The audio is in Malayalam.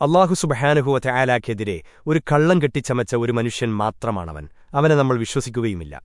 അള്ളാഹു സുബഹാനുഹുവ ആലാക്കെതിരെ ഒരു കള്ളം കെട്ടിച്ചമച്ച ഒരു മനുഷ്യൻ മാത്രമാണവൻ. അവനെ നമ്മൾ വിശ്വസിക്കുകയുമില്ല.